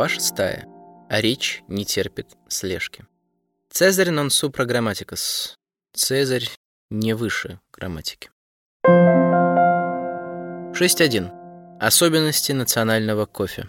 Глава 6. А речь не терпит слежки. Цезарь нон супра грамматикас. Цезарь не выше грамматики. 6.1. Особенности национального кофе.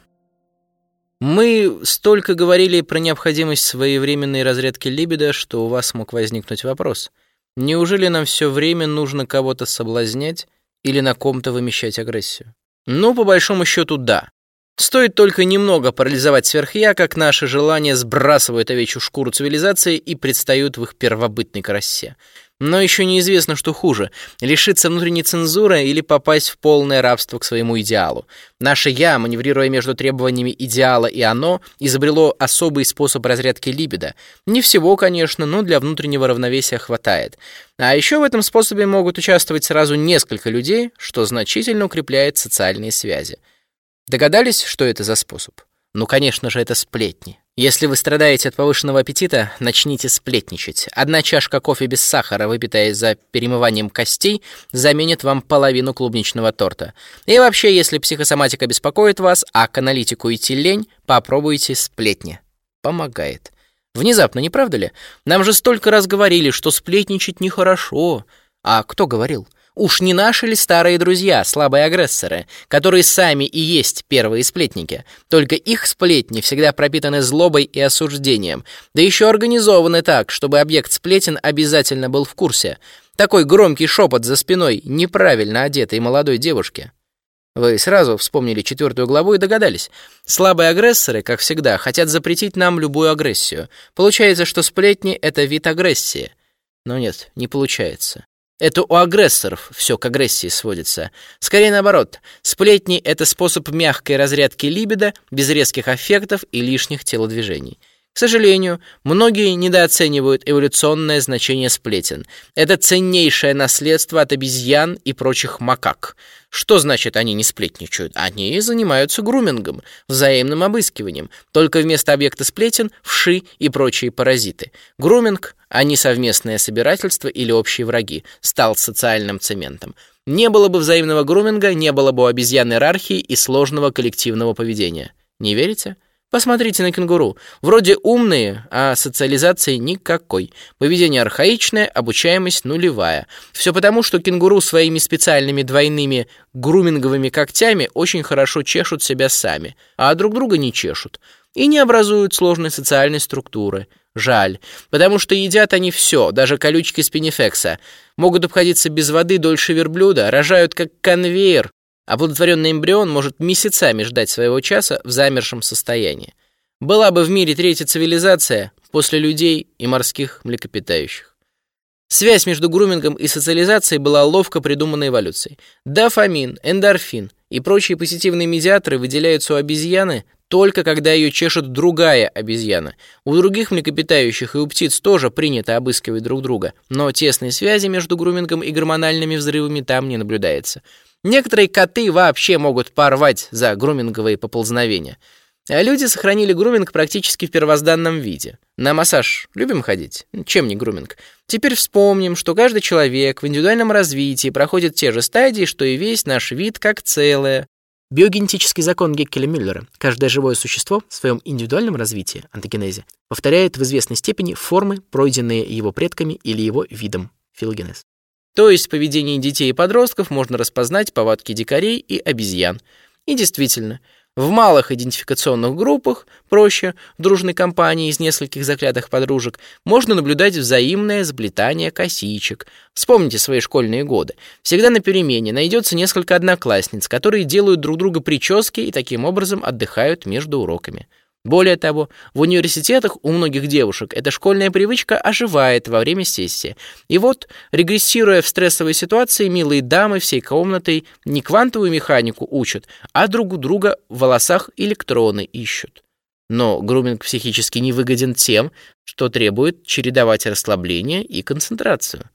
Мы столько говорили про необходимость своевременной разрядки либидо, что у вас мог возникнуть вопрос. Неужели нам все время нужно кого-то соблазнять или на ком-то вымещать агрессию? Ну, по большому счету, да. Стоит только немного парализовать сверхя, как наши желания сбрасывают овечью шкуру цивилизации и предстают в их первобытной красе. Но еще неизвестно, что хуже — лишиться внутренней цензуры или попасть в полное рабство к своему идеалу. Наше «я», маневрируя между требованиями идеала и «оно», изобрело особый способ разрядки либидо. Не всего, конечно, но для внутреннего равновесия хватает. А еще в этом способе могут участвовать сразу несколько людей, что значительно укрепляет социальные связи. Догадались, что это за способ? Ну, конечно же, это сплетни. Если вы страдаете от повышенного аппетита, начните сплетничать. Одна чашка кофе без сахара, выпитая за перемыванием костей, заменит вам половину клубничного торта. И вообще, если психосоматика беспокоит вас, а к аналитику идти лень, попробуйте сплетни. Помогает. Внезапно, не правда ли? Нам же столько раз говорили, что сплетничать нехорошо. А кто говорил? Уж не наши ли старые друзья, слабые агрессоры, которые сами и есть первые сплетники? Только их сплетни всегда пропитаны злобой и осуждением, да еще организованы так, чтобы объект сплетен обязательно был в курсе. Такой громкий шепот за спиной неправильно одетой молодой девушки. Вы сразу вспомнили четвертую главу и догадались. Слабые агрессоры, как всегда, хотят запретить нам любую агрессию. Получается, что сплетни — это вид агрессии. Но нет, не получается. Это у агрессоров все к агрессии сводится. Скорее наоборот. Сплетни — это способ мягкой разрядки либидо, без резких аффектов и лишних телодвижений. К сожалению, многие недооценивают эволюционное значение сплетен. Это ценнейшее наследство от обезьян и прочих макак — что значит они не сплетничают? Они занимаются грумингом, взаимным обыскиванием, только вместо объекта сплетен — вши и прочие паразиты. Груминг, не совместное собирательство или общие враги, стал социальным цементом. Не было бы взаимного груминга, не было бы обезьян иерархии и сложного коллективного поведения. Не верите? Посмотрите на кенгуру. Вроде умные, а социализации никакой. Поведение архаичное, обучаемость нулевая. Все потому, что кенгуру своими специальными двойными груминговыми когтями очень хорошо чешут себя сами, а друг друга не чешут. И не образуют сложной социальной структуры. Жаль, потому что едят они все, даже колючки спинифекса. Могут обходиться без воды дольше верблюда, рожают как конвейер, Оплодотворенный эмбрион может месяцами ждать своего часа в замершем состоянии. Была бы в мире третья цивилизация после людей и морских млекопитающих. Связь между грумингом и социализацией была ловко придумана эволюцией. Дофамин, эндорфин и прочие позитивные медиаторы выделяются у обезьяны только когда ее чешет другая обезьяна. У других млекопитающих и у птиц тоже принято обыскивать друг друга, но тесной связи между грумингом и гормональными взрывами там не наблюдается. Некоторые коты вообще могут порвать за груминговые поползновения. А люди сохранили груминг практически в первозданном виде. На массаж любим ходить? Чем не груминг? Теперь вспомним, что каждый человек в индивидуальном развитии проходит те же стадии, что и весь наш вид как целое. Биогенетический закон Геккеля-Мюллера. Каждое живое существо в своем индивидуальном развитии, антогенезе, повторяет в известной степени формы, пройденные его предками или его видом, филогенез. То есть в поведении детей и подростков можно распознать повадки дикарей и обезьян. И действительно, в малых идентификационных группах, проще, в дружной компании из нескольких заклятых подружек, можно наблюдать взаимное сплетание косичек. Вспомните свои школьные годы. Всегда на перемене найдется несколько одноклассниц, которые делают друг друга прически и таким образом отдыхают между уроками. Более того, в университетах у многих девушек эта школьная привычка оживает во время сессии. И вот, регрессируя в стрессовой ситуации, милые дамы всей комнатой не квантовую механику учат, а друг у друга в волосах электроны ищут. Но груминг психически невыгоден тем, что требует чередовать расслабление и концентрацию.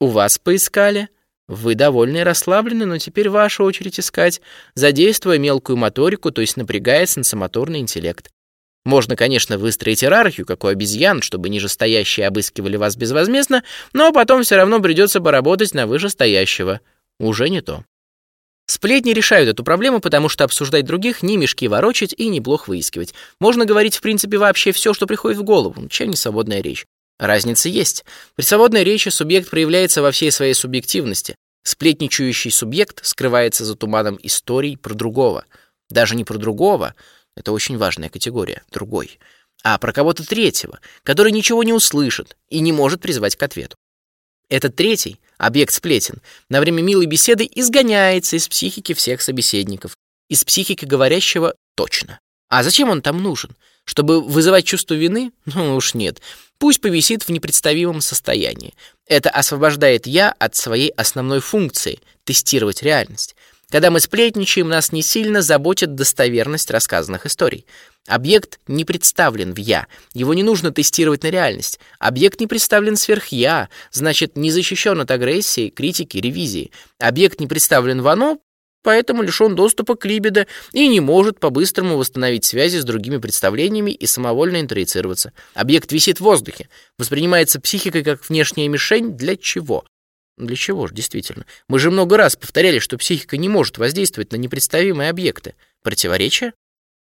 У вас поискали, вы довольны и расслаблены, но теперь ваша очередь искать, задействуя мелкую моторику, то есть напрягая сенсомоторный интеллект. Можно, конечно, выстроить иерархию, как у обезьян, чтобы нижестоящие обыскивали вас безвозмездно, но потом все равно придется поработать на вышестоящего. Уже не то. Сплетни решают эту проблему, потому что обсуждать других не мешки ворочать и не блох выискивать. Можно говорить, в принципе, вообще все, что приходит в голову, чем не свободная речь. Разница есть. При свободной речи субъект проявляется во всей своей субъективности. Сплетничающий субъект скрывается за туманом историй про другого. Даже не про другого, это очень важная категория, другой, а про кого-то третьего, который ничего не услышит и не может призвать к ответу. Этот третий, объект сплетен, на время милой беседы изгоняется из психики всех собеседников, из психики говорящего точно. А зачем он там нужен? Чтобы вызывать чувство вины? Ну уж нет. Пусть повисит в непредставимом состоянии. Это освобождает я от своей основной функции — тестировать реальность. Когда мы сплетничаем, нас не сильно заботит достоверность рассказанных историй. Объект не представлен в «я», его не нужно тестировать на реальность. Объект не представлен сверх «я», значит, не защищен от агрессии, критики, ревизии. Объект не представлен в «оно», поэтому лишен доступа к либидо и не может по-быстрому восстановить связи с другими представлениями и самовольно интроицироваться. Объект висит в воздухе, воспринимается психикой как внешняя мишень для чего? Для чего же, действительно? Мы же много раз повторяли, что психика не может воздействовать на непредставимые объекты. Противоречие?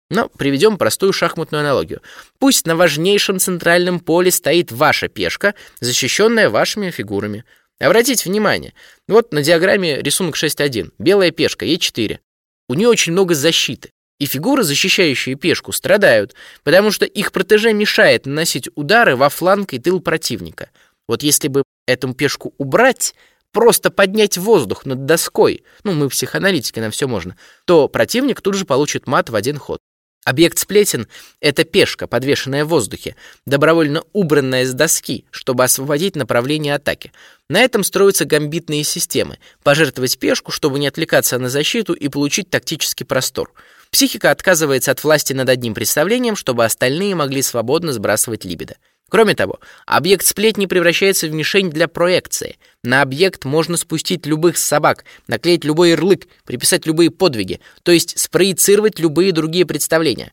Но приведем простую шахматную аналогию. Пусть на важнейшем центральном поле стоит ваша пешка, защищенная вашими фигурами. Обратите внимание, вот на диаграмме рисунок 6.1, белая пешка, Е4. У нее очень много защиты. И фигуры, защищающие пешку, страдают, потому что их протеже мешает наносить удары во фланг и тыл противника. Вот если бы эту пешку убрать, просто поднять воздух над доской, ну, мы психоаналитики, нам все можно, то противник тут же получит мат в один ход. Объект сплетен — это пешка, подвешенная в воздухе, добровольно убранная с доски, чтобы освободить направление атаки. На этом строятся гамбитные системы. Пожертвовать пешку, чтобы не отвлекаться на защиту и получить тактический простор. Психика отказывается от власти над одним представлением, чтобы остальные могли свободно сбрасывать либидо. Кроме того, объект сплетни превращается в мишень для проекции. На объект можно спустить любых собак, наклеить любой ярлык, приписать любые подвиги, то есть спроецировать любые другие представления.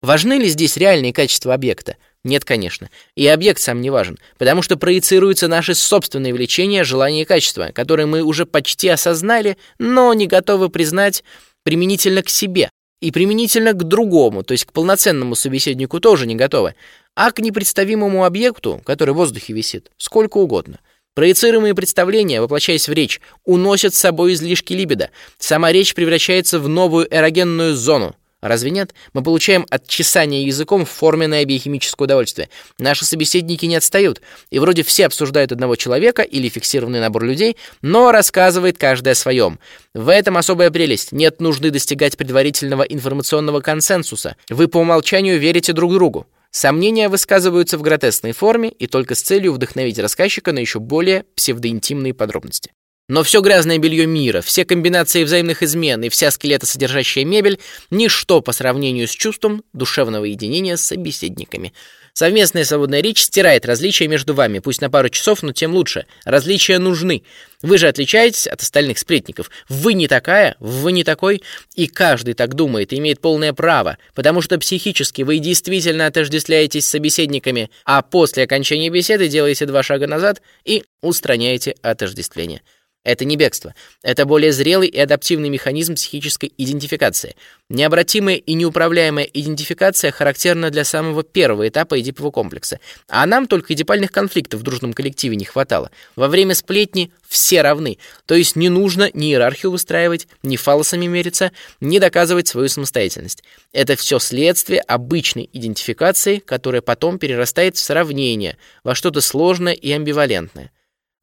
Важны ли здесь реальные качества объекта? Нет, конечно. И объект сам не важен, потому что проецируются наши собственные влечения, желания и качества, которые мы уже почти осознали, но не готовы признать применительно к себе и применительно к другому, то есть к полноценному собеседнику тоже не готовы а к непредставимому объекту, который в воздухе висит, сколько угодно. Проецируемые представления, воплощаясь в речь, уносят с собой излишки либидо. Сама речь превращается в новую эрогенную зону. Разве нет? Мы получаем от чесания языком форменное биохимическое удовольствие. Наши собеседники не отстают, и вроде все обсуждают одного человека или фиксированный набор людей, но рассказывает каждый о своем. В этом особая прелесть. Нет нужды достигать предварительного информационного консенсуса. Вы по умолчанию верите друг другу. Сомнения высказываются в гротесной форме и только с целью вдохновить рассказчика на еще более псевдоинтимные подробности. Но все грязное белье мира, все комбинации взаимных измен и вся скелетосодержащая мебель – ничто по сравнению с чувством душевного единения с собеседниками – Совместная свободная речь стирает различия между вами, пусть на пару часов, но тем лучше. Различия нужны. Вы же отличаетесь от остальных сплетников. Вы не такая, вы не такой, и каждый так думает и имеет полное право, потому что психически вы действительно отождествляетесь с собеседниками, а после окончания беседы делаете два шага назад и устраняете отождествление. Это не бегство. Это более зрелый и адаптивный механизм психической идентификации. Необратимая и неуправляемая идентификация характерна для самого первого этапа эдипового комплекса. А нам только эдипальных конфликтов в дружном коллективе не хватало. Во время сплетни все равны. То есть не нужно ни иерархию выстраивать, ни фалосами мериться, ни доказывать свою самостоятельность. Это все следствие обычной идентификации, которая потом перерастает в сравнение, во что-то сложное и амбивалентное.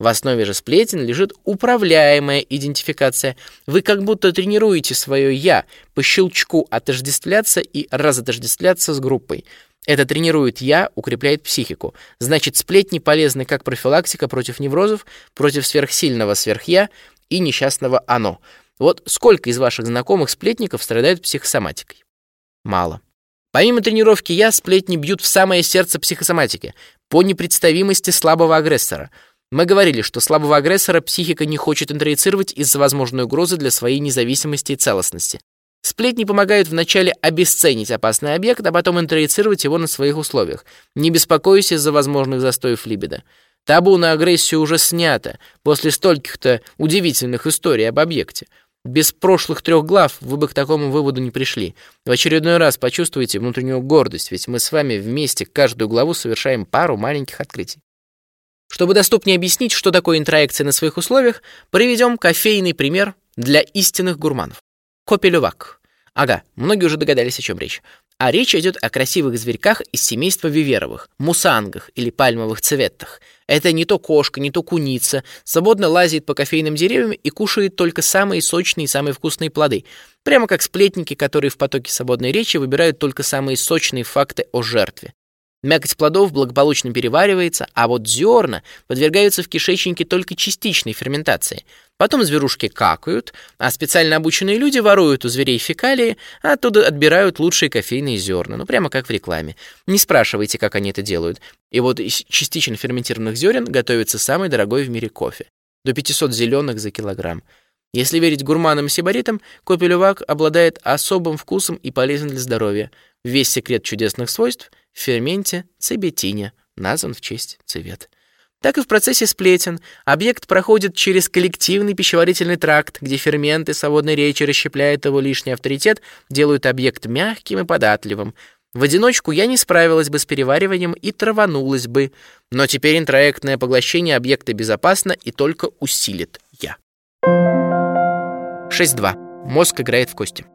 В основе же сплетен лежит управляемая идентификация. Вы как будто тренируете свое «я» по щелчку отождествляться и разотождествляться с группой. Это тренирует «я», укрепляет психику. Значит, сплетни полезны как профилактика против неврозов, против сверхсильного сверхя и несчастного «оно». Вот сколько из ваших знакомых сплетников страдают психосоматикой? Мало. Помимо тренировки «я», сплетни бьют в самое сердце психосоматики, по непредставимости слабого агрессора – мы говорили, что слабого агрессора психика не хочет интроицировать из-за возможной угрозы для своей независимости и целостности. Сплетни помогают вначале обесценить опасный объект, а потом интроицировать его на своих условиях, не беспокоясь из-за возможных застоев либидо. Табу на агрессию уже снято после стольких-то удивительных историй об объекте. Без прошлых трех глав вы бы к такому выводу не пришли. В очередной раз почувствуйте внутреннюю гордость, ведь мы с вами вместе каждую главу совершаем пару маленьких открытий. Чтобы доступнее объяснить, что такое интроекция на своих условиях, приведем кофейный пример для истинных гурманов. Копелювак. Ага, многие уже догадались, о чем речь. А речь идет о красивых зверьках из семейства виверовых, мусангах или пальмовых цветах. Это не то кошка, не то куница, свободно лазит по кофейным деревьям и кушает только самые сочные и самые вкусные плоды, прямо как сплетники, которые в потоке свободной речи выбирают только самые сочные факты о жертве. Мякоть плодов благополучно переваривается, а вот зерна подвергаются в кишечнике только частичной ферментации. Потом зверушки какают, а специально обученные люди воруют у зверей фекалии, а оттуда отбирают лучшие кофейные зерна, ну прямо как в рекламе. Не спрашивайте, как они это делают. И вот из частично ферментированных зерен готовится самый дорогой в мире кофе. До 500 зеленых за килограмм. Если верить гурманам и сибаритам, кофе-лювак обладает особым вкусом и полезен для здоровья. Весь секрет чудесных свойств ферменте цибетине, назван в честь цвет. Так и в процессе сплетен объект проходит через коллективный пищеварительный тракт, где ферменты свободной речи расщепляют его лишний авторитет, делают объект мягким и податливым. В одиночку я не справилась бы с перевариванием и траванулась бы, но теперь интроектное поглощение объекта безопасно и только усилит я. 6.2. Мозг играет в кости.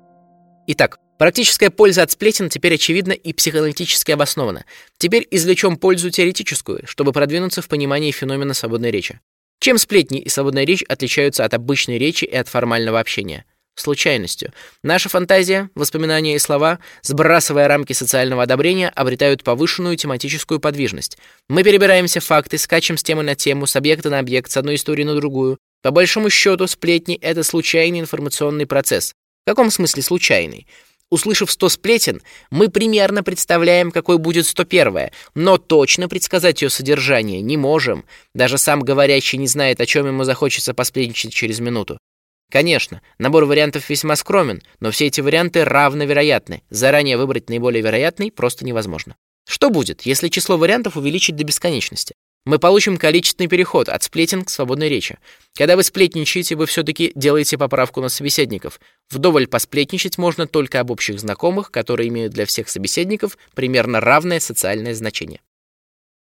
Итак, практическая польза от сплетен теперь очевидна и психоаналитически обоснована. Теперь извлечем пользу теоретическую, чтобы продвинуться в понимании феномена свободной речи. Чем сплетни и свободная речь отличаются от обычной речи и от формального общения? Случайностью. Наша фантазия, воспоминания и слова, сбрасывая рамки социального одобрения, обретают повышенную тематическую подвижность. Мы перебираемся факты, скачем с темы на тему, с объекта на объект, с одной истории на другую. По большому счету, сплетни — это случайный информационный процесс. В каком смысле случайный? Услышав 100 сплетен, мы примерно представляем, какой будет 101, но точно предсказать ее содержание не можем. Даже сам говорящий не знает, о чем ему захочется посплетничать через минуту. Конечно, набор вариантов весьма скромен, но все эти варианты равновероятны. Заранее выбрать наиболее вероятный просто невозможно. Что будет, если число вариантов увеличить до бесконечности? Мы получим количественный переход от сплетен к свободной речи. Когда вы сплетничаете, вы все-таки делаете поправку на собеседников. Вдоволь посплетничать можно только об общих знакомых, которые имеют для всех собеседников примерно равное социальное значение.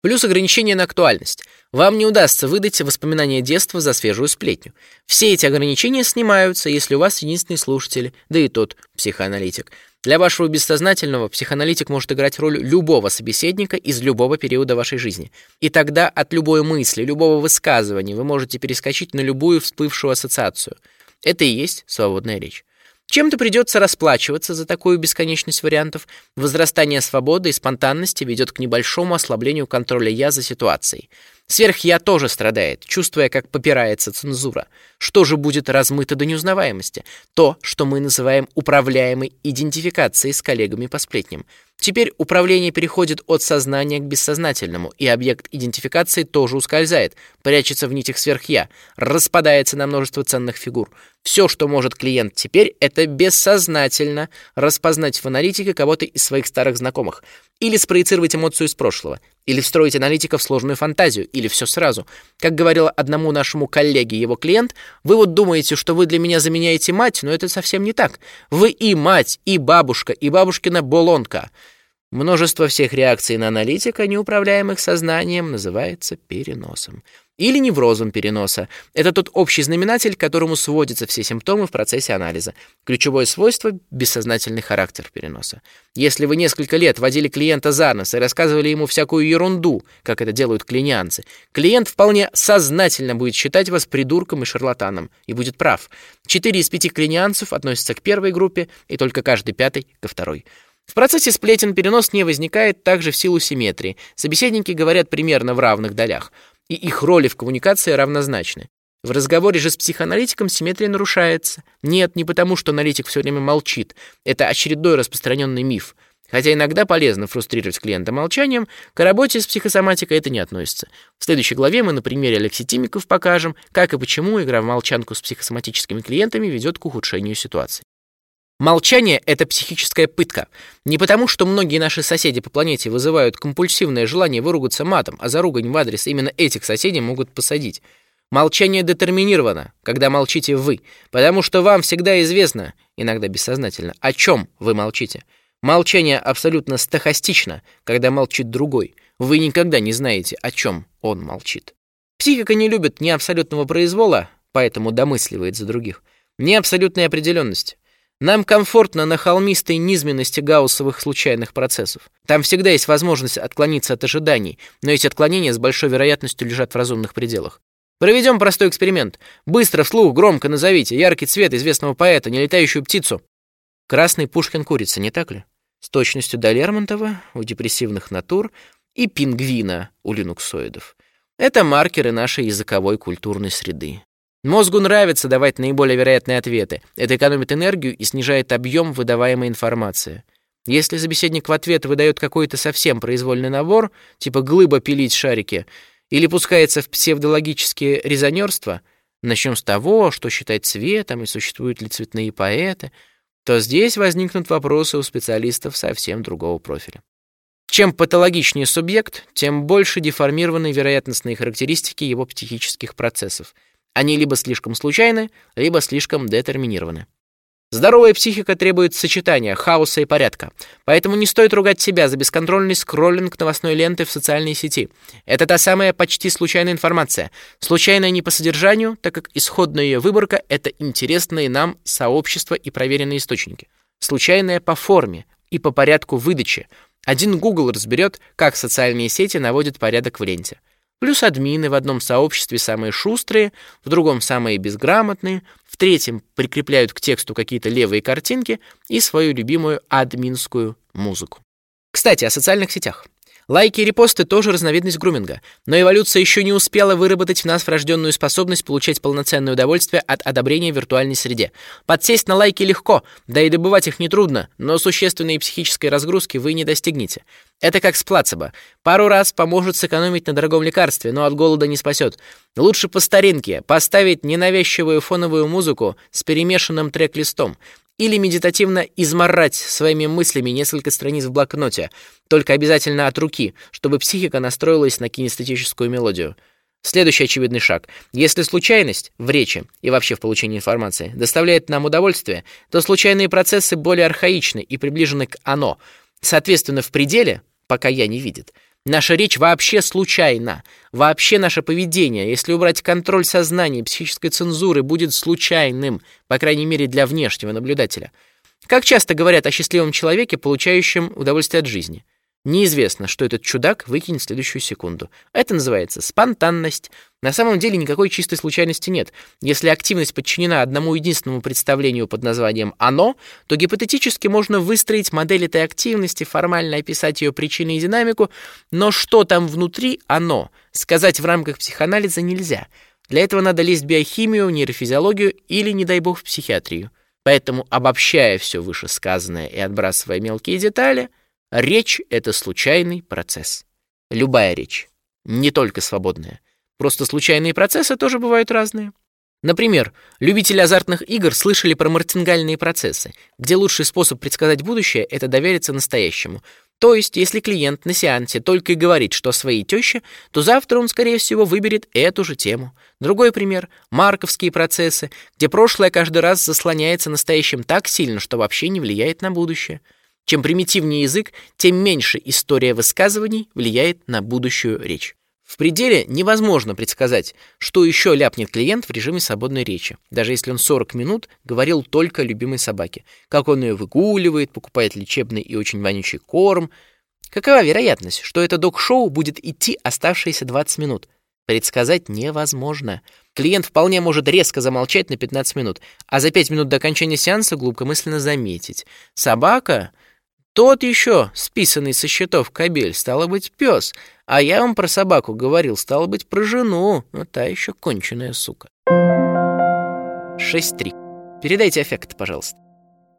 Плюс ограничение на актуальность. Вам не удастся выдать воспоминания детства за свежую сплетню. Все эти ограничения снимаются, если у вас единственный слушатель, да и тот психоаналитик – для вашего бессознательного психоаналитик может играть роль любого собеседника из любого периода вашей жизни. И тогда от любой мысли, любого высказывания вы можете перескочить на любую всплывшую ассоциацию. Это и есть свободная речь. Чем-то придется расплачиваться за такую бесконечность вариантов. Возрастание свободы и спонтанности ведет к небольшому ослаблению контроля «я» за ситуацией. Сверх-я тоже страдает, чувствуя, как попирается цензура. Что же будет размыто до неузнаваемости? То, что мы называем управляемой идентификацией с коллегами по сплетням. Теперь управление переходит от сознания к бессознательному, и объект идентификации тоже ускользает, прячется в нитях сверх-я, распадается на множество ценных фигур. Все, что может клиент теперь, это бессознательно распознать в аналитике кого-то из своих старых знакомых, или спроецировать эмоцию из прошлого, или встроить аналитика в сложную фантазию, или все сразу. Как говорил одному нашему коллеге его клиент, вы вот думаете, что вы для меня заменяете мать, но это совсем не так. Вы и мать, и бабушка, и бабушкина болонка. Множество всех реакций на аналитика, неуправляемых сознанием, называется переносом. Или неврозом переноса. Это тот общий знаменатель, к которому сводятся все симптомы в процессе анализа. Ключевое свойство – бессознательный характер переноса. Если вы несколько лет водили клиента за нос и рассказывали ему всякую ерунду, как это делают клинианцы, клиент вполне сознательно будет считать вас придурком и шарлатаном, и будет прав. Четыре из пяти клинианцев относятся к первой группе, и только каждый пятый – ко второй. В процессе сплетен перенос не возникает также в силу симметрии. Собеседники говорят примерно в равных долях, и их роли в коммуникации равнозначны. В разговоре же с психоаналитиком симметрия нарушается. Нет, не потому, что аналитик все время молчит. Это очередной распространенный миф. Хотя иногда полезно фрустрировать клиента молчанием, к работе с психосоматикой это не относится. В следующей главе мы на примере алекситимиков покажем, как и почему игра в молчанку с психосоматическими клиентами ведет к ухудшению ситуации. Молчание — это психическая пытка. Не потому, что многие наши соседи по планете вызывают компульсивное желание выругаться матом, а за ругань в адрес именно этих соседей могут посадить. Молчание детерминировано, когда молчите вы, потому что вам всегда известно, иногда бессознательно, о чем вы молчите. Молчание абсолютно стахастично, когда молчит другой. Вы никогда не знаете, о чем он молчит. Психика не любит ни абсолютного произвола, поэтому домысливает за других, ни абсолютной определенности. Нам комфортно на холмистой низменности гауссовых случайных процессов. Там всегда есть возможность отклониться от ожиданий, но эти отклонения с большой вероятностью лежат в разумных пределах. Проведем простой эксперимент. Быстро, вслух, громко назовите яркий цвет известного поэта, нелетающую птицу. Красный Пушкин курица, не так ли? С точностью до Лермонтова у депрессивных натур и пингвина у линуксоидов. Это маркеры нашей языковой культурной среды. Мозгу нравится давать наиболее вероятные ответы. Это экономит энергию и снижает объем выдаваемой информации. Если собеседник в ответ выдает какой-то совсем произвольный набор, типа глыба пилить шарики, или пускается в псевдологические резонерства, начнем с того, что считать цветом и существуют ли цветные поэты, то здесь возникнут вопросы у специалистов совсем другого профиля. Чем патологичнее субъект, тем больше деформированы вероятностные характеристики его психических процессов. Они либо слишком случайны, либо слишком детерминированы. Здоровая психика требует сочетания хаоса и порядка. Поэтому не стоит ругать себя за бесконтрольный скроллинг новостной ленты в социальной сети. Это та самая почти случайная информация. Случайная не по содержанию, так как исходная ее выборка это интересные нам сообщества и проверенные источники. Случайная по форме и по порядку выдачи. Один Google разберет, как социальные сети наводят порядок в ленте. Плюс админы в одном сообществе самые шустрые, в другом самые безграмотные, в третьем прикрепляют к тексту какие-то левые картинки и свою любимую админскую музыку. Кстати, о социальных сетях. Лайки и репосты тоже разновидность груминга, но эволюция еще не успела выработать в нас врожденную способность получать полноценное удовольствие от одобрения в виртуальной среде. Подсесть на лайки легко, да и добывать их нетрудно, но существенной психической разгрузки вы не достигнете. Это как с плацебо. Пару раз поможет сэкономить на дорогом лекарстве, но от голода не спасет. Лучше по старинке поставить ненавязчивую фоновую музыку с перемешанным трек-листом или медитативно изморать своими мыслями несколько страниц в блокноте, только обязательно от руки, чтобы психика настроилась на кинестетическую мелодию. Следующий очевидный шаг. Если случайность в речи и вообще в получении информации доставляет нам удовольствие, то случайные процессы более архаичны и приближены к «оно». Соответственно, в пределе, пока я не видит, Наша речь вообще случайна. Вообще наше поведение, если убрать контроль сознания психической цензуры, будет случайным, по крайней мере для внешнего наблюдателя. Как часто говорят о счастливом человеке, получающем удовольствие от жизни? Неизвестно, что этот чудак выкинет в следующую секунду. Это называется спонтанность. На самом деле никакой чистой случайности нет. Если активность подчинена одному единственному представлению под названием «оно», то гипотетически можно выстроить модель этой активности, формально описать ее причины и динамику, но что там внутри «оно» сказать в рамках психоанализа нельзя. Для этого надо лезть в биохимию, нейрофизиологию или, не дай бог, в психиатрию. Поэтому, обобщая все вышесказанное и отбрасывая мелкие детали – Речь — это случайный процесс. Любая речь, не только свободная. Просто случайные процессы тоже бывают разные. Например, любители азартных игр слышали про мартингальные процессы, где лучший способ предсказать будущее — это довериться настоящему. То есть, если клиент на сеансе только и говорит, что о своей тёще, то завтра он, скорее всего, выберет эту же тему. Другой пример — марковские процессы, где прошлое каждый раз заслоняется настоящим так сильно, что вообще не влияет на будущее. Чем примитивнее язык, тем меньше история высказываний влияет на будущую речь. В пределе невозможно предсказать, что еще ляпнет клиент в режиме свободной речи, даже если он 40 минут говорил только о любимой собаке, как он ее выгуливает, покупает лечебный и очень вонючий корм. Какова вероятность, что это док-шоу будет идти оставшиеся 20 минут? Предсказать невозможно. Клиент вполне может резко замолчать на 15 минут, а за 5 минут до окончания сеанса глубокомысленно заметить. Собака тот еще, списанный со счетов кобель, стало быть, пес, а я вам про собаку говорил, стало быть, про жену, но та еще конченая сука. 6.3. Передайте эффект, пожалуйста.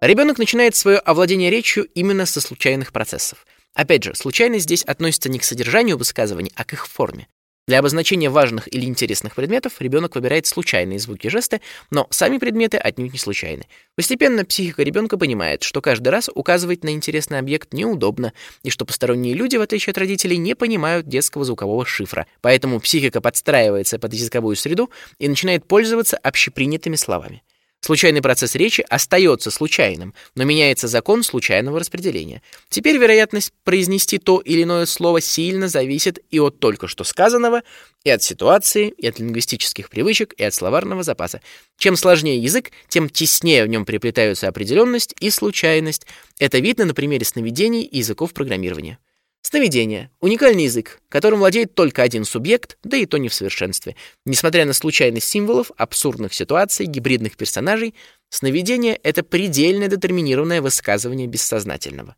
Ребенок начинает свое овладение речью именно со случайных процессов. Опять же, случайность здесь относится не к содержанию высказываний, а к их форме. Для обозначения важных или интересных предметов ребенок выбирает случайные звуки и жесты, но сами предметы отнюдь не случайны. Постепенно психика ребенка понимает, что каждый раз указывать на интересный объект неудобно, и что посторонние люди, в отличие от родителей, не понимают детского звукового шифра. Поэтому психика подстраивается под языковую среду и начинает пользоваться общепринятыми словами. Случайный процесс речи остается случайным, но меняется закон случайного распределения. Теперь вероятность произнести то или иное слово сильно зависит и от только что сказанного, и от ситуации, и от лингвистических привычек, и от словарного запаса. Чем сложнее язык, тем теснее в нем переплетаются определенность и случайность. Это видно на примере сновидений и языков программирования. Сновидение — уникальный язык, которым владеет только один субъект, да и то не в совершенстве. Несмотря на случайность символов, абсурдных ситуаций, гибридных персонажей, сновидение — это предельно детерминированное высказывание бессознательного.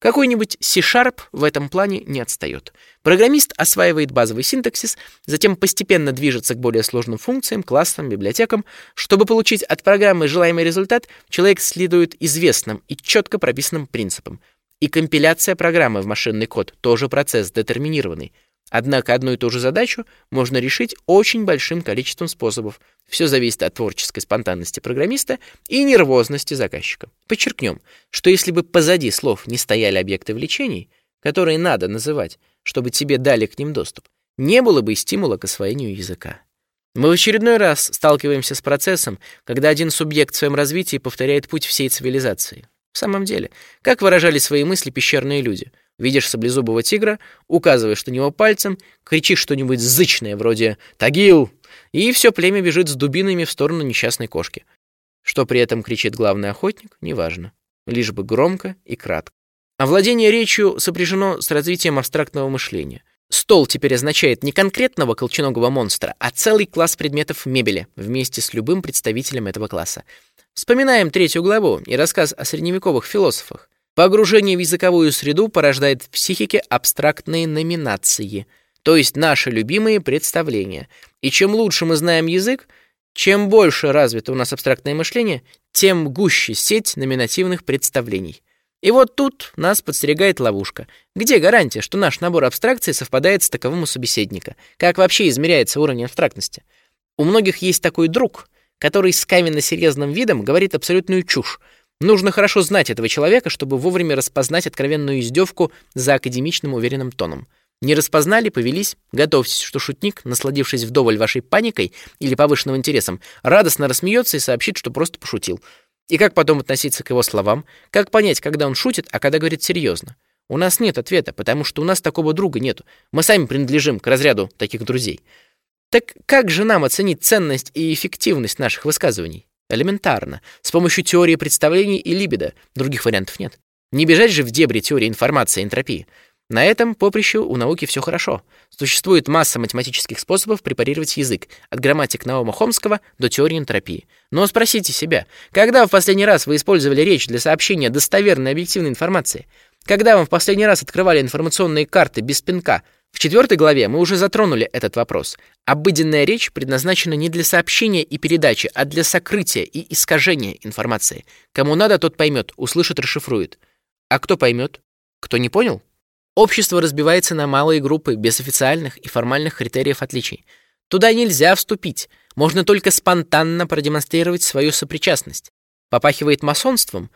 Какой-нибудь C-Sharp в этом плане не отстает. Программист осваивает базовый синтаксис, затем постепенно движется к более сложным функциям, классам, библиотекам. Чтобы получить от программы желаемый результат, человек следует известным и четко прописанным принципам — и компиляция программы в машинный код тоже процесс детерминированный. Однако одну и ту же задачу можно решить очень большим количеством способов. Все зависит от творческой спонтанности программиста и нервозности заказчика. Подчеркнем, что если бы позади слов не стояли объекты влечений, которые надо называть, чтобы тебе дали к ним доступ, не было бы и стимула к освоению языка. Мы в очередной раз сталкиваемся с процессом, когда один субъект в своем развитии повторяет путь всей цивилизации. В самом деле, как выражали свои мысли пещерные люди? Видишь саблезубого тигра, указываешь на него пальцем, кричишь что-нибудь зычное, вроде «Тагил!» и все племя бежит с дубинами в сторону несчастной кошки. Что при этом кричит главный охотник, неважно. Лишь бы громко и кратко. А владение речью сопряжено с развитием абстрактного мышления. Стол теперь означает не конкретного колченогого монстра, а целый класс предметов мебели вместе с любым представителем этого класса. Вспоминаем третью главу и рассказ о средневековых философах. Погружение в языковую среду порождает в психике абстрактные номинации, то есть наши любимые представления. И чем лучше мы знаем язык, чем больше развито у нас абстрактное мышление, тем гуще сеть номинативных представлений. И вот тут нас подстерегает ловушка. Где гарантия, что наш набор абстракций совпадает с таковым у собеседника? Как вообще измеряется уровень абстрактности? У многих есть такой друг, который с каменно-серьезным видом говорит абсолютную чушь. Нужно хорошо знать этого человека, чтобы вовремя распознать откровенную издевку за академичным уверенным тоном. Не распознали, повелись, готовьтесь, что шутник, насладившись вдоволь вашей паникой или повышенным интересом, радостно рассмеется и сообщит, что просто пошутил. И как потом относиться к его словам? Как понять, когда он шутит, а когда говорит серьезно? У нас нет ответа, потому что у нас такого друга нету. Мы сами принадлежим к разряду таких друзей. Так как же нам оценить ценность и эффективность наших высказываний? Элементарно, с помощью теории представлений и либидо. Других вариантов нет. Не бежать же в дебри теории информации и энтропии. На этом поприще у науки все хорошо. Существует масса математических способов препарировать язык, от грамматик Наума Хомского до теории энтропии. Но спросите себя, когда в последний раз вы использовали речь для сообщения достоверной объективной информации? Когда вам в последний раз открывали информационные карты без пинка, в четвертой главе мы уже затронули этот вопрос. Обыденная речь предназначена не для сообщения и передачи, а для сокрытия и искажения информации. Кому надо, тот поймет, услышит, расшифрует. А кто поймет? Кто не понял? Общество разбивается на малые группы без официальных и формальных критериев отличий. Туда нельзя вступить, можно только спонтанно продемонстрировать свою сопричастность. Попахивает масонством?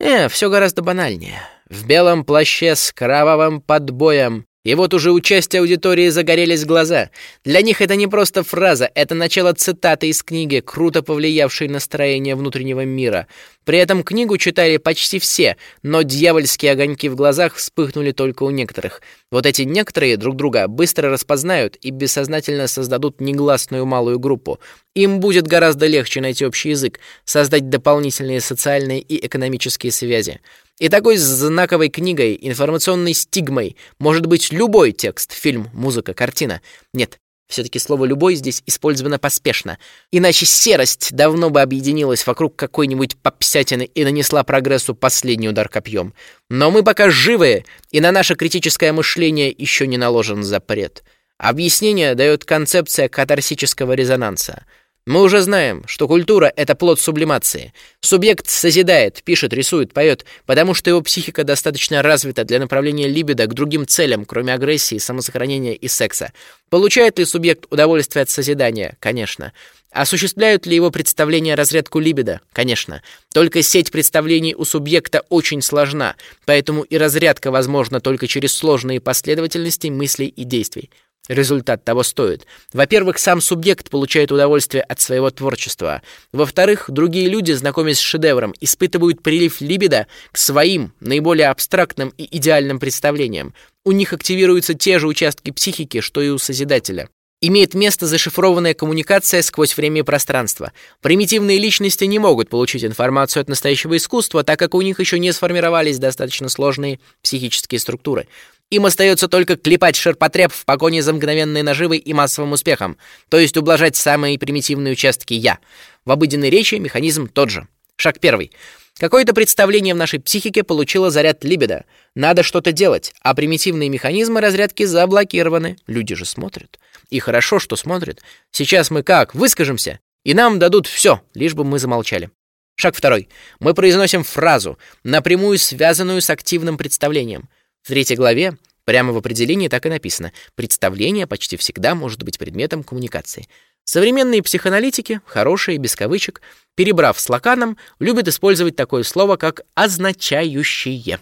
Э, все гораздо банальнее. В белом плаще с кровавым подбоем и вот уже у части аудитории загорелись глаза. Для них это не просто фраза, это начало цитаты из книги, круто повлиявшей на настроение внутреннего мира. При этом книгу читали почти все, но дьявольские огоньки в глазах вспыхнули только у некоторых. Вот эти некоторые друг друга быстро распознают и бессознательно создадут негласную малую группу. Им будет гораздо легче найти общий язык, создать дополнительные социальные и экономические связи. И такой знаковой книгой, информационной стигмой может быть любой текст, фильм, музыка, картина. Нет, все-таки слово «любой» здесь использовано поспешно. Иначе серость давно бы объединилась вокруг какой-нибудь попсятины и нанесла прогрессу последний удар копьем. Но мы пока живы, и на наше критическое мышление еще не наложен запрет. Объяснение дает концепция катарсического резонанса. Мы уже знаем, что культура — это плод сублимации. Субъект созидает, пишет, рисует, поет, потому что его психика достаточно развита для направления либидо к другим целям, кроме агрессии, самосохранения и секса. Получает ли субъект удовольствие от созидания? Конечно. Осуществляют ли его представления разрядку либидо? Конечно. Только сеть представлений у субъекта очень сложна, поэтому и разрядка возможна только через сложные последовательности мыслей и действий. Результат того стоит. Во-первых, сам субъект получает удовольствие от своего творчества. Во-вторых, другие люди, знакомясь с шедевром, испытывают прилив либидо к своим, наиболее абстрактным и идеальным представлениям. У них активируются те же участки психики, что и у Созидателя. Имеет место зашифрованная коммуникация сквозь время и пространство. Примитивные личности не могут получить информацию от настоящего искусства, так как у них еще не сформировались достаточно сложные психические структуры. Им остается только клепать ширпотреб в погоне за мгновенной наживой и массовым успехом, то есть ублажать самые примитивные участки «я». В обыденной речи механизм тот же. Шаг первый. Какое-то представление в нашей психике получило заряд либидо. Надо что-то делать, а примитивные механизмы разрядки заблокированы. Люди же смотрят. И хорошо, что смотрят. Сейчас мы как? Выскажемся, и нам дадут все, лишь бы мы замолчали. Шаг второй. Мы произносим фразу, напрямую связанную с активным представлением. В третьей главе прямо в определении так и написано: представление почти всегда может быть предметом коммуникации. Современные психоаналитики, хорошие без кавычек, перебрав с Лаканом, любят использовать такое слово как означающее.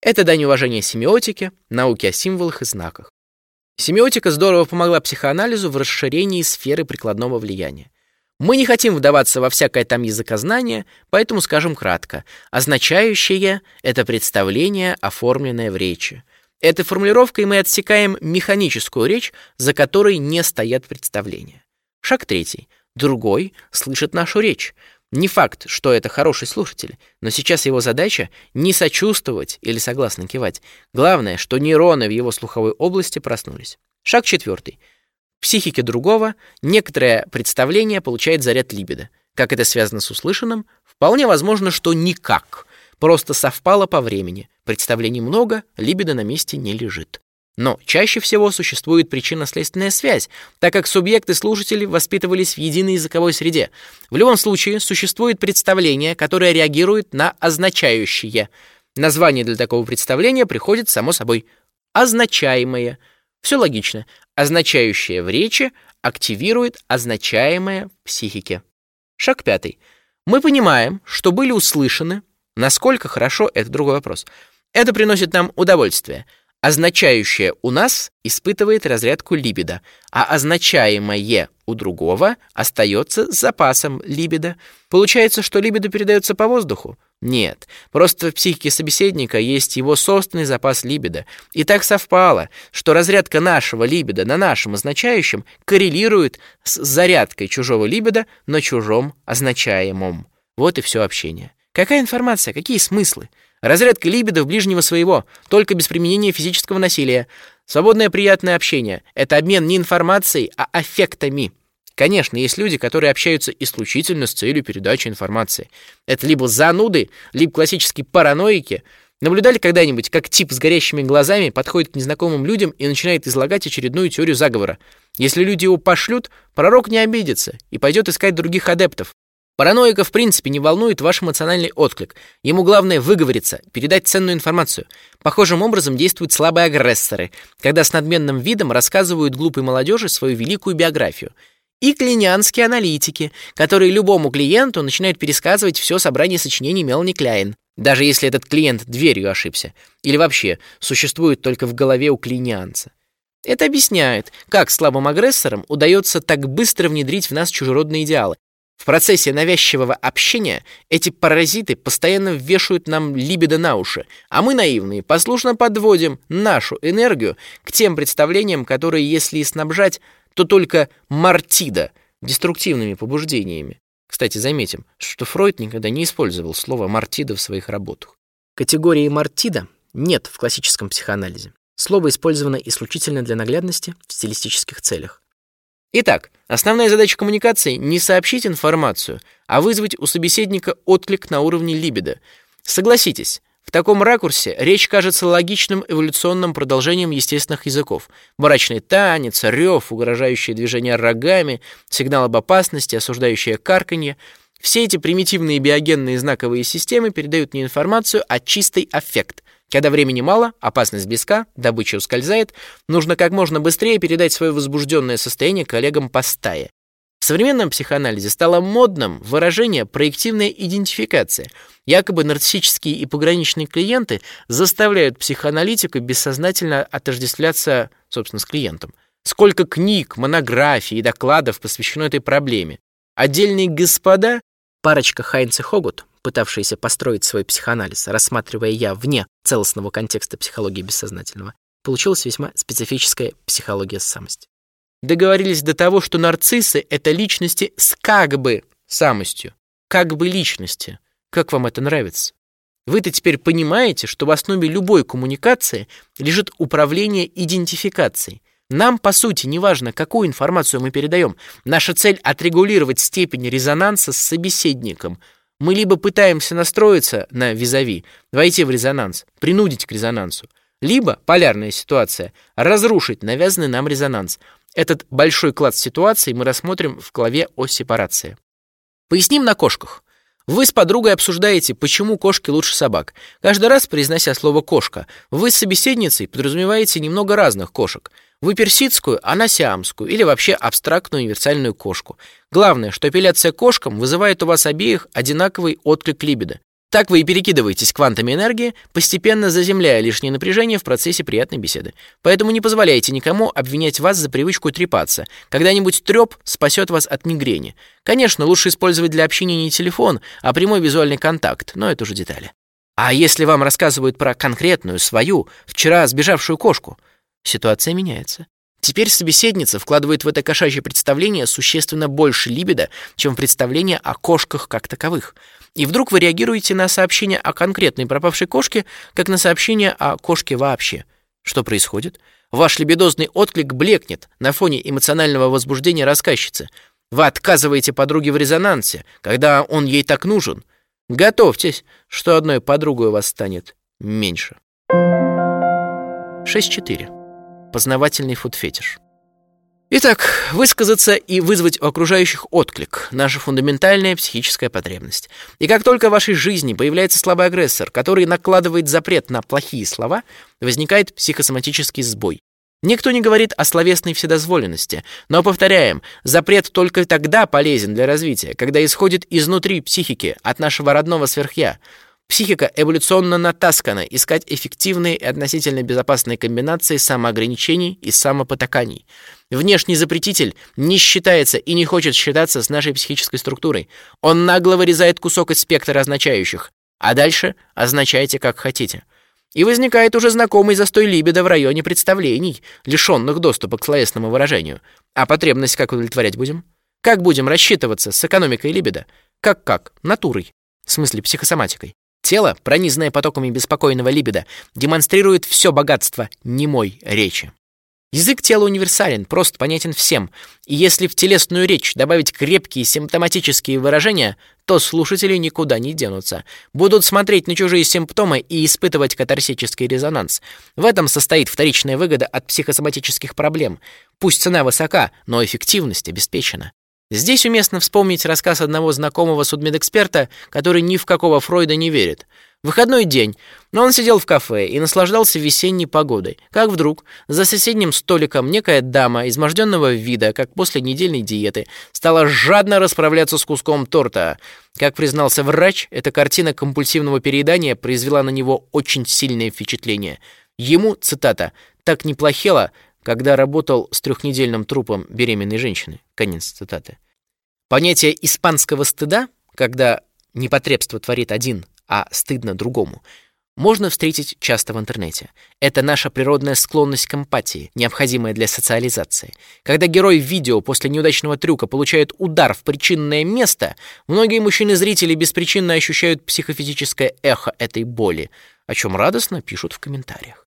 Это дань уважения семиотике, науке о символах и знаках. Семиотика здорово помогла психоанализу в расширении сферы прикладного влияния. Мы не хотим вдаваться во всякое там языкознание, поэтому скажем кратко. Означающее — это представление, оформленное в речи. Этой формулировкой мы отсекаем механическую речь, за которой не стоят представления. Шаг третий. Другой слышит нашу речь. Не факт, что это хороший слушатель, но сейчас его задача не сочувствовать или согласно кивать. Главное, что нейроны в его слуховой области проснулись. Шаг четвертый. Психике другого некоторое представление получает заряд либидо. Как это связано с услышанным? Вполне возможно, что никак. Просто совпало по времени. Представлений много, либидо на месте не лежит. Но чаще всего существует причинно-следственная связь, так как субъекты слушатели воспитывались в единой языковой среде. В любом случае существует представление, которое реагирует на означающее. Название для такого представления приходит само собой. Означаемое. Все логично. Означающее в речи активирует означаемое в психике. Шаг пятый. Мы понимаем, что были услышаны. Насколько хорошо это другой вопрос. Это приносит нам удовольствие. Означающее у нас испытывает разрядку либидо, а означаемое у другого остается с запасом либидо. Получается, что либидо передается по воздуху? Нет, просто в психике собеседника есть его собственный запас либидо. И так совпало, что разрядка нашего либидо на нашем означающем коррелирует с зарядкой чужого либидо на чужом означаемом. Вот и все общение. Какая информация, какие смыслы? Разрядка либидо в ближнего своего, только без применения физического насилия. Свободное приятное общение — это обмен не информацией, а аффектами. Конечно, есть люди, которые общаются исключительно с целью передачи информации. Это либо зануды, либо классические параноики. Наблюдали когда-нибудь, как тип с горящими глазами подходит к незнакомым людям и начинает излагать очередную теорию заговора? Если люди его пошлют, пророк не обидится и пойдет искать других адептов. Параноика в принципе не волнует ваш эмоциональный отклик. Ему главное выговориться, передать ценную информацию. Похожим образом действуют слабые агрессоры, когда с надменным видом рассказывают глупой молодежи свою великую биографию. И клинианские аналитики, которые любому клиенту начинают пересказывать все собрание сочинений Мелани Кляйн, даже если этот клиент дверью ошибся, или вообще существует только в голове у клинианца. Это объясняет, как слабым агрессорам удается так быстро внедрить в нас чужеродные идеалы, в процессе навязчивого общения эти паразиты постоянно вешают нам либидо на уши, а мы наивные послушно подводим нашу энергию к тем представлениям, которые, если и снабжать, то только мартида, деструктивными побуждениями. Кстати, заметим, что Фройд никогда не использовал слово мартида в своих работах. Категории мартида нет в классическом психоанализе. Слово использовано исключительно для наглядности в стилистических целях. Итак, основная задача коммуникации не сообщить информацию, а вызвать у собеседника отклик на уровне либидо. Согласитесь, В таком ракурсе речь кажется логичным эволюционным продолжением естественных языков. Барачный танец, рев, угрожающие движения рогами, сигнал об опасности, осуждающее карканье — все эти примитивные биогенные знаковые системы передают не информацию, а чистый аффект. Когда времени мало, опасность близка, добыча ускользает, нужно как можно быстрее передать свое возбужденное состояние коллегам по стае. В современном психоанализе стало модным выражение «проективная идентификация». Якобы нарциссические и пограничные клиенты заставляют психоаналитика бессознательно отождествляться, собственно, с клиентом. Сколько книг, монографий и докладов посвящено этой проблеме. Отдельные господа Парочка Хайнц и Хогут, пытавшиеся построить свой психоанализ, рассматривая я вне целостного контекста психологии бессознательного, получилась весьма специфическая психология самости. Договорились до того, что нарциссы — это личности с как бы самостью, как бы личности. Как вам это нравится? Вы-то теперь понимаете, что в основе любой коммуникации лежит управление идентификацией, нам, по сути, не важно, какую информацию мы передаем. Наша цель — отрегулировать степень резонанса с собеседником. Мы либо пытаемся настроиться на визави, войти в резонанс, принудить к резонансу, либо, полярная ситуация, разрушить навязанный нам резонанс. Этот большой класс ситуаций мы рассмотрим в главе о сепарации. Поясним на кошках. Вы с подругой обсуждаете, почему кошки лучше собак. Каждый раз, произнося слово «кошка», вы с собеседницей подразумеваете немного разных кошек — вы персидскую, она сиамскую или вообще абстрактную универсальную кошку. Главное, что апелляция кошкам вызывает у вас обеих одинаковый отклик либидо. Так вы и перекидываетесь квантами энергии, постепенно заземляя лишнее напряжение в процессе приятной беседы. Поэтому не позволяйте никому обвинять вас за привычку трепаться. Когда-нибудь треп спасет вас от мигрени. Конечно, лучше использовать для общения не телефон, а прямой визуальный контакт, но это уже детали. А если вам рассказывают про конкретную, свою, вчера сбежавшую кошку – Ситуация меняется. Теперь собеседница вкладывает в это кошачье представление существенно больше либидо, чем в представление о кошках как таковых. И вдруг вы реагируете на сообщение о конкретной пропавшей кошке, как на сообщение о кошке вообще. Что происходит? Ваш либидозный отклик блекнет на фоне эмоционального возбуждения рассказчицы. Вы отказываете подруге в резонансе, когда он ей так нужен. Готовьтесь, что одной подругой у вас станет меньше. 6.4 Познавательный фуд-фетиш. Итак, высказаться и вызвать у окружающих отклик – наша фундаментальная психическая потребность. И как только в вашей жизни появляется слабый агрессор, который накладывает запрет на плохие слова, возникает психосоматический сбой. Никто не говорит о словесной вседозволенности, но, повторяем, запрет только тогда полезен для развития, когда исходит изнутри психики, от нашего родного сверхя – Психика эволюционно натаскана искать эффективные и относительно безопасные комбинации самоограничений и самопотаканий. Внешний запретитель не считается и не хочет считаться с нашей психической структурой. Он нагло вырезает кусок из спектра означающих, а дальше означайте как хотите. И возникает уже знакомый застой либидо в районе представлений, лишенных доступа к словесному выражению. А потребность как удовлетворять будем? Как будем рассчитываться с экономикой либидо? Как-как? Натурой. В смысле психосоматикой. Тело, пронизанное потоками беспокойного либидо, демонстрирует все богатство немой речи. Язык тела универсален, прост, понятен всем, и если в телесную речь добавить крепкие симптоматические выражения, то слушатели никуда не денутся. Будут смотреть на чужие симптомы и испытывать катарсический резонанс. В этом состоит вторичная выгода от психосоматических проблем. Пусть цена высока, но эффективность обеспечена. Здесь уместно вспомнить рассказ одного знакомого судмедэксперта, который ни в какого Фройда не верит. Выходной день, но он сидел в кафе и наслаждался весенней погодой. Как вдруг за соседним столиком некая дама изможденного вида, как после недельной диеты, стала жадно расправляться с куском торта. Как признался врач, эта картина компульсивного переедания произвела на него очень сильное впечатление. Ему, цитата, так неплохело, когда работал с трехнедельным трупом беременной женщины. Конец цитаты. Понятие испанского стыда, когда непотребство творит один, а стыдно другому, можно встретить часто в интернете. Это наша природная склонность к эмпатии, необходимая для социализации. Когда герой видео после неудачного трюка получает удар в причинное место, многие мужчины-зрители беспричинно ощущают психофизическое эхо этой боли, о чем радостно пишут в комментариях.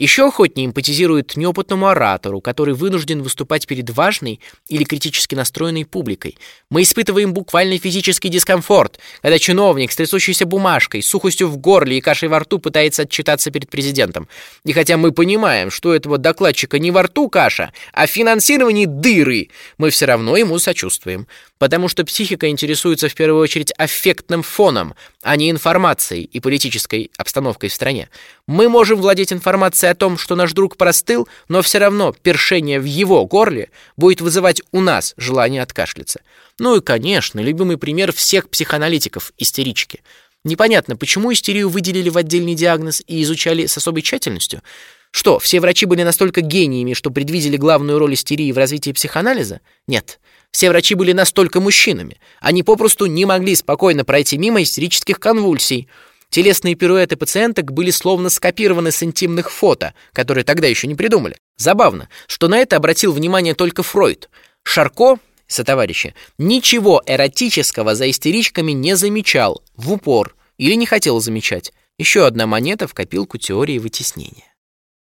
Еще охотнее импатизирует неопытному оратору, который вынужден выступать перед важной или критически настроенной публикой. Мы испытываем буквально физический дискомфорт, когда чиновник с трясущейся бумажкой, сухостью в горле и кашей во рту пытается отчитаться перед президентом. И хотя мы понимаем, что у этого докладчика не во рту каша, а в финансировании дыры, мы все равно ему сочувствуем потому что психика интересуется в первую очередь аффектным фоном, а не информацией и политической обстановкой в стране. Мы можем владеть информацией о том, что наш друг простыл, но все равно першение в его горле будет вызывать у нас желание откашляться. Ну и, конечно, любимый пример всех психоаналитиков – истерички. Непонятно, почему истерию выделили в отдельный диагноз и изучали с особой тщательностью. Что, все врачи были настолько гениями, что предвидели главную роль истерии в развитии психоанализа? Нет. Все врачи были настолько мужчинами. Они попросту не могли спокойно пройти мимо истерических конвульсий. Телесные пируэты пациенток были словно скопированы с интимных фото, которые тогда еще не придумали. Забавно, что на это обратил внимание только Фройд. Шарко, сотоварищи, ничего эротического за истеричками не замечал в упор или не хотел замечать. Еще одна монета в копилку теории вытеснения.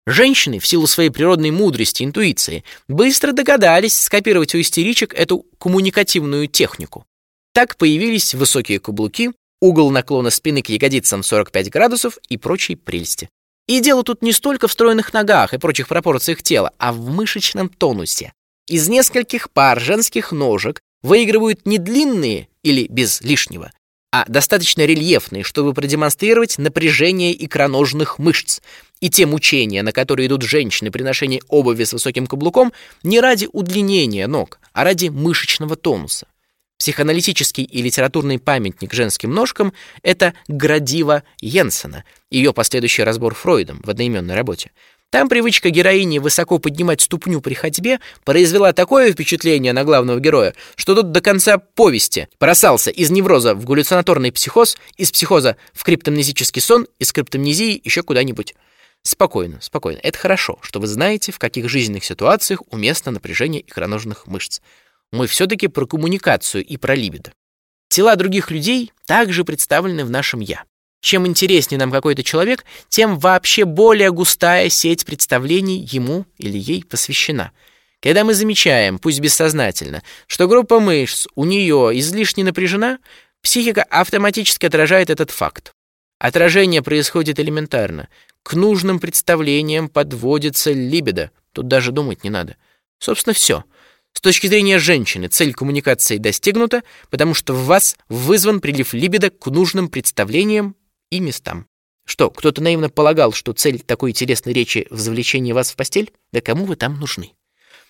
Женщины, в силу своей природной мудрости, интуиции, быстро догадались скопировать у истеричек эту коммуникативную технику. Так появились высокие каблуки, угол наклона спины к ягодицам 45 градусов и прочие прелести. И дело тут не столько в стройных ногах и прочих пропорциях тела, а в мышечном тонусе. Из нескольких пар женских ножек выигрывают не длинные или без лишнего, а достаточно рельефные, чтобы продемонстрировать напряжение икроножных мышц. И те мучения, на которые идут женщины при ношении обуви с высоким каблуком, не ради удлинения ног, а ради мышечного тонуса. Психоаналитический и литературный памятник женским ножкам – это Градива Йенсена, ее последующий разбор Фройдом в одноименной работе – там привычка героини высоко поднимать ступню при ходьбе произвела такое впечатление на главного героя, что тот до конца повести бросался из невроза в галлюцинаторный психоз, из психоза в криптомнезический сон, из криптомнезии еще куда-нибудь. Спокойно, спокойно. Это хорошо, что вы знаете, в каких жизненных ситуациях уместно напряжение икроножных мышц. Мы все-таки про коммуникацию и про либидо. Тела других людей также представлены в нашем «я». Чем интереснее нам какой-то человек, тем вообще более густая сеть представлений ему или ей посвящена. Когда мы замечаем, пусть бессознательно, что группа мышц у нее излишне напряжена, психика автоматически отражает этот факт. Отражение происходит элементарно. К нужным представлениям подводится либидо. Тут даже думать не надо. Собственно, все. С точки зрения женщины цель коммуникации достигнута, потому что в вас вызван прилив либидо к нужным представлениям и местам. Что, кто-то наивно полагал, что цель такой телесной речи — в завлечении вас в постель? Да кому вы там нужны?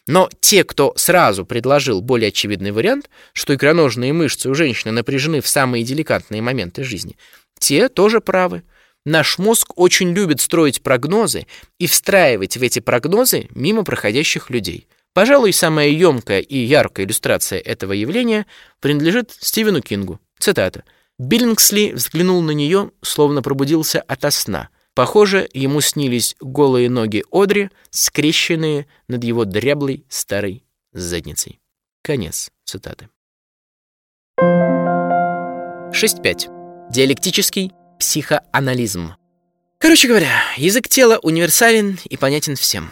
Но те, кто сразу предложил более очевидный вариант, что икроножные мышцы у женщины напряжены в самые деликатные моменты жизни, те тоже правы. Наш мозг очень любит строить прогнозы и встраивать в эти прогнозы мимо проходящих людей. Пожалуй, самая емкая и яркая иллюстрация этого явления принадлежит Стивену Кингу. Цитата. Биллингсли взглянул на нее, словно пробудился ото сна. Похоже, ему снились голые ноги Одри, скрещенные над его дряблой старой задницей. Конец цитаты. 6.5. Диалектический психоанализм. Короче говоря, язык тела универсален и понятен всем.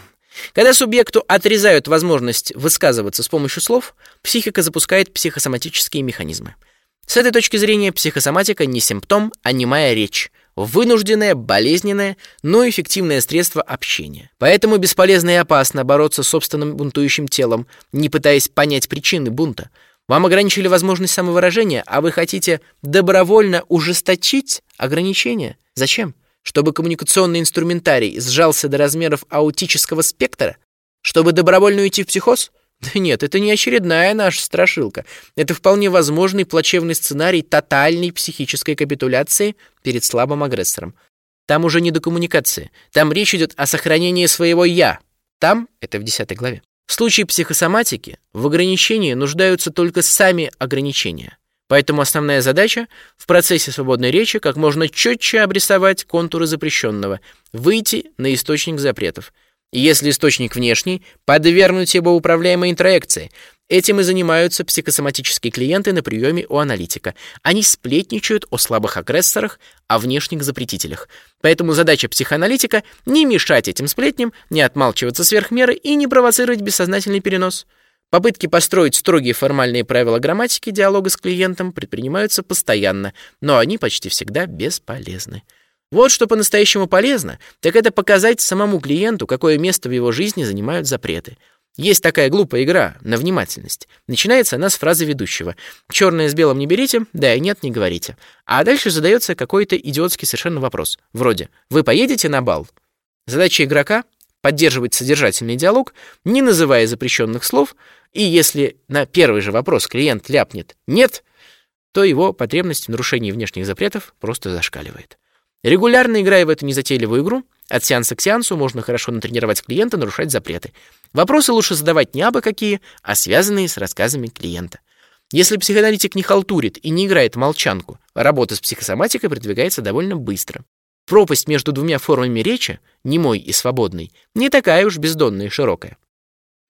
Когда субъекту отрезают возможность высказываться с помощью слов, психика запускает психосоматические механизмы – с этой точки зрения психосоматика не симптом, а немая речь, вынужденное, болезненное, но эффективное средство общения. Поэтому бесполезно и опасно бороться с собственным бунтующим телом, не пытаясь понять причины бунта. Вам ограничили возможность самовыражения, а вы хотите добровольно ужесточить ограничения? Зачем? Чтобы коммуникационный инструментарий сжался до размеров аутического спектра? Чтобы добровольно уйти в психоз? Да нет, это не очередная наша страшилка. Это вполне возможный плачевный сценарий тотальной психической капитуляции перед слабым агрессором. Там уже не до коммуникации. Там речь идет о сохранении своего «я». Там, это в 10 главе. В случае психосоматики в ограничении нуждаются только сами ограничения. Поэтому основная задача в процессе свободной речи как можно четче обрисовать контуры запрещенного, выйти на источник запретов – если источник внешний, подвергнуть его управляемой интроекции. Этим и занимаются психосоматические клиенты на приеме у аналитика. Они сплетничают о слабых агрессорах, о внешних запретителях. Поэтому задача психоаналитика — не мешать этим сплетням, не отмалчиваться сверх меры и не провоцировать бессознательный перенос. Попытки построить строгие формальные правила грамматики диалога с клиентом предпринимаются постоянно, но они почти всегда бесполезны. Вот что по-настоящему полезно, так это показать самому клиенту, какое место в его жизни занимают запреты — есть такая глупая игра на внимательность. Начинается она с фразы ведущего. «Черное с белым не берите, да и нет, не говорите». А дальше задается какой-то идиотский совершенно вопрос. Вроде «Вы поедете на бал?» Задача игрока — поддерживать содержательный диалог, не называя запрещенных слов, и если на первый же вопрос клиент ляпнет «нет», то его потребность в нарушении внешних запретов просто зашкаливает. Регулярно играя в эту незатейливую игру, от сеанса к сеансу можно хорошо натренировать клиента нарушать запреты. Вопросы лучше задавать не абы какие, а связанные с рассказами клиента. Если психоаналитик не халтурит и не играет молчанку, работа с психосоматикой продвигается довольно быстро. Пропасть между двумя формами речи, немой и свободной, не такая уж бездонная и широкая.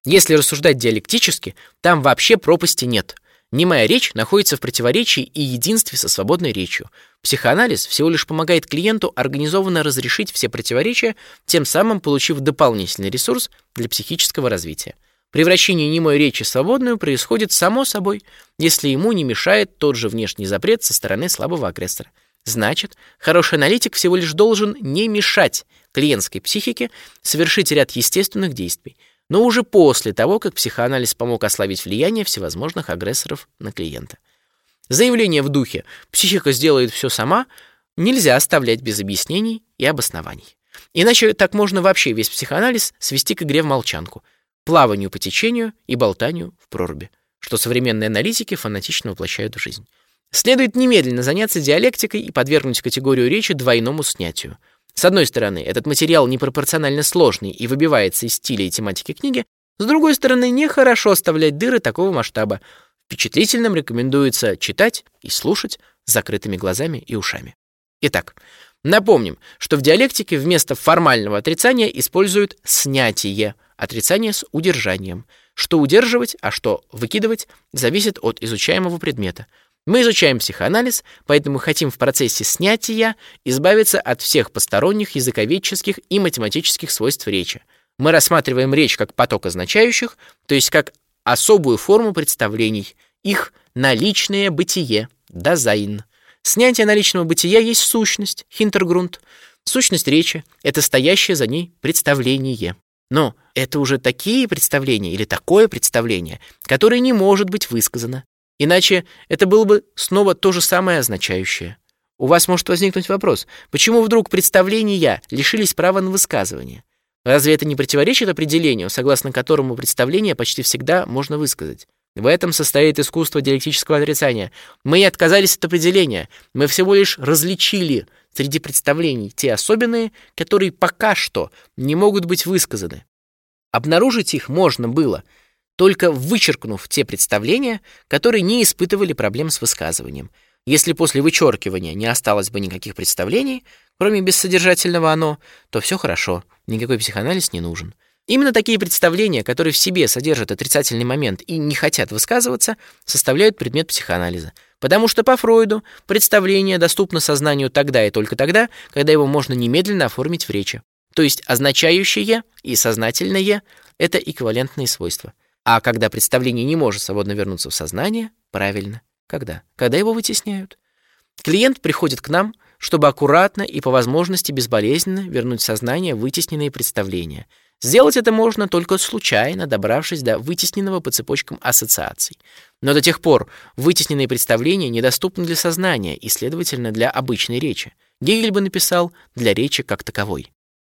Если рассуждать диалектически, там вообще пропасти нет. Немая речь находится в противоречии и единстве со свободной речью. Психоанализ всего лишь помогает клиенту организованно разрешить все противоречия, тем самым получив дополнительный ресурс для психического развития. Превращение немой речи в свободную происходит само собой, если ему не мешает тот же внешний запрет со стороны слабого агрессора. Значит, хороший аналитик всего лишь должен не мешать клиентской психике совершить ряд естественных действий – но уже после того, как психоанализ помог ослабить влияние всевозможных агрессоров на клиента. Заявление в духе «психика сделает все сама» нельзя оставлять без объяснений и обоснований. Иначе так можно вообще весь психоанализ свести к игре в молчанку, плаванию по течению и болтанию в проруби, что современные аналитики фанатично воплощают в жизнь. Следует немедленно заняться диалектикой и подвергнуть категорию речи двойному снятию – с одной стороны, этот материал непропорционально сложный и выбивается из стиля и тематики книги, с другой стороны, нехорошо оставлять дыры такого масштаба. Впечатлительным рекомендуется читать и слушать с закрытыми глазами и ушами. Итак, напомним, что в диалектике вместо формального отрицания используют снятие, отрицание с удержанием. Что удерживать, а что выкидывать, зависит от изучаемого предмета – мы изучаем психоанализ, поэтому хотим в процессе снятия избавиться от всех посторонних языковедческих и математических свойств речи. Мы рассматриваем речь как поток означающих, то есть как особую форму представлений, их наличное бытие, Dasein. Снятие наличного бытия есть сущность, Hintergrund. Сущность речи — это стоящее за ней представление. Но это уже такие представления или такое представление, которое не может быть высказано, Иначе это было бы снова то же самое означающее. У вас может возникнуть вопрос, почему вдруг представления лишились права на высказывание? Разве это не противоречит определению, согласно которому представление почти всегда можно высказать? В этом состоит искусство диалектического отрицания. Мы отказались от определения, мы всего лишь различили среди представлений те особенные, которые пока что не могут быть высказаны. Обнаружить их можно было – только вычеркнув те представления, которые не испытывали проблем с высказыванием. Если после вычеркивания не осталось бы никаких представлений, кроме бессодержательного «оно», то все хорошо, никакой психоанализ не нужен. Именно такие представления, которые в себе содержат отрицательный момент и не хотят высказываться, составляют предмет психоанализа. Потому что по Фройду представление доступно сознанию тогда и только тогда, когда его можно немедленно оформить в речи. То есть означающее и сознательное — это эквивалентные свойства. А когда представление не может свободно вернуться в сознание, правильно. Когда? Когда его вытесняют. Клиент приходит к нам, чтобы аккуратно и по возможности безболезненно вернуть в сознание вытесненные представления. Сделать это можно только случайно, добравшись до вытесненного по цепочкам ассоциаций. Но до тех пор вытесненные представления недоступны для сознания и, следовательно, для обычной речи. Гегель бы написал «для речи как таковой».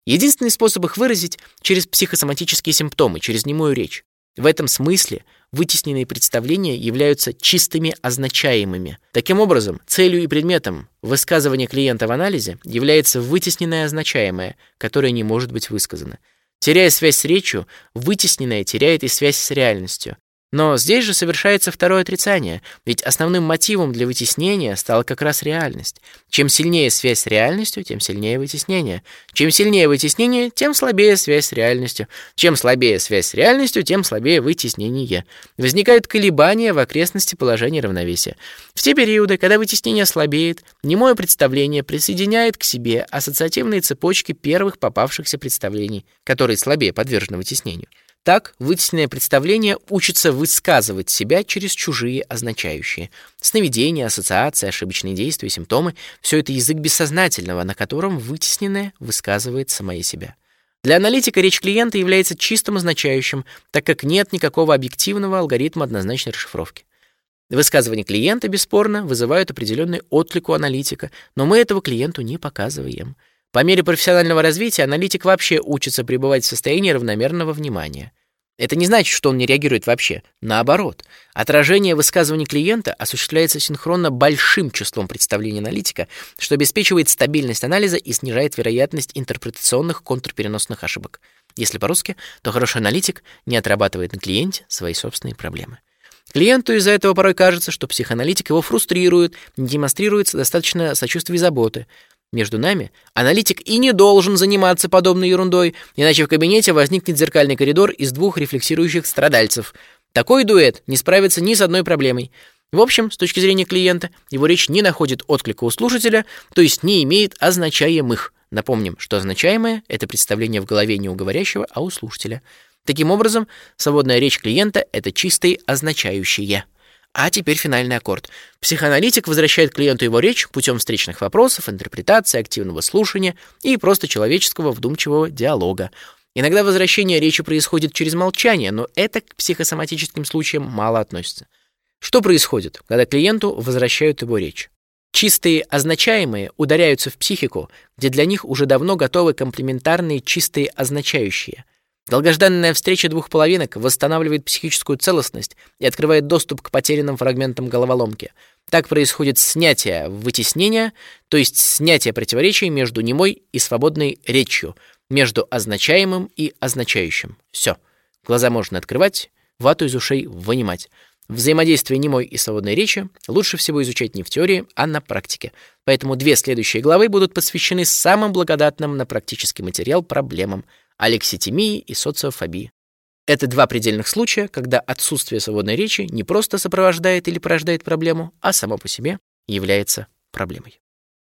Единственный способ их выразить — через психосоматические симптомы, через немую речь. В этом смысле вытесненные представления являются чистыми означаемыми. Таким образом, целью и предметом высказывания клиента в анализе является вытесненное означаемое, которое не может быть высказано. Теряя связь с речью, вытесненное теряет и связь с реальностью. Но здесь же совершается второе отрицание, ведь основным мотивом для вытеснения стала как раз реальность. Чем сильнее связь с реальностью, тем сильнее вытеснение. Чем сильнее вытеснение, тем слабее связь с реальностью. Чем слабее связь с реальностью, тем слабее вытеснение. Возникают колебания в окрестности положения равновесия. В те периоды, когда вытеснение слабеет, немое представление присоединяет к себе ассоциативные цепочки первых попавшихся представлений, которые слабее подвержены вытеснению. Так, вытесненное представление учится высказывать себя через чужие означающие. Сновидения, ассоциации, ошибочные действия, симптомы — все это язык бессознательного, на котором вытесненное высказывает самое себя. Для аналитика речь клиента является чистым означающим, так как нет никакого объективного алгоритма однозначной расшифровки. Высказывания клиента, бесспорно, вызывают определенный отклик у аналитика, но мы этого клиенту не показываем. По мере профессионального развития аналитик вообще учится пребывать в состоянии равномерного внимания. Это не значит, что он не реагирует вообще. Наоборот, отражение высказываний клиента осуществляется синхронно большим числом представлений аналитика, что обеспечивает стабильность анализа и снижает вероятность интерпретационных контрпереносных ошибок. Если по-русски, то хороший аналитик не отрабатывает на клиенте свои собственные проблемы. Клиенту из-за этого порой кажется, что психоаналитик его фрустрирует, не демонстрируется достаточно сочувствия и заботы. Между нами, аналитик и не должен заниматься подобной ерундой, иначе в кабинете возникнет зеркальный коридор из двух рефлексирующих страдальцев. Такой дуэт не справится ни с одной проблемой. В общем, с точки зрения клиента, его речь не находит отклика у слушателя, то есть не имеет означаемых. Напомним, что означаемое — это представление в голове не у говорящего, а у слушателя. Таким образом, свободная речь клиента — это чистые означающие. А теперь финальный аккорд. Психоаналитик возвращает клиенту его речь путем встречных вопросов, интерпретации, активного слушания и просто человеческого вдумчивого диалога. Иногда возвращение речи происходит через молчание, но это к психосоматическим случаям мало относится. Что происходит, когда клиенту возвращают его речь? Чистые означаемые ударяются в психику, где для них уже давно готовы комплементарные чистые означающие – Долгожданная встреча двух половинок восстанавливает психическую целостность и открывает доступ к потерянным фрагментам головоломки. Так происходит снятие вытеснения, то есть снятие противоречий между немой и свободной речью, между означаемым и означающим. Все. Глаза можно открывать, вату из ушей вынимать. Взаимодействие немой и свободной речи лучше всего изучать не в теории, а на практике. Поэтому две следующие главы будут посвящены самым благодатным на практический материал проблемам – алекситимии и социофобии. Это два предельных случая, когда отсутствие свободной речи не просто сопровождает или порождает проблему, а само по себе является проблемой.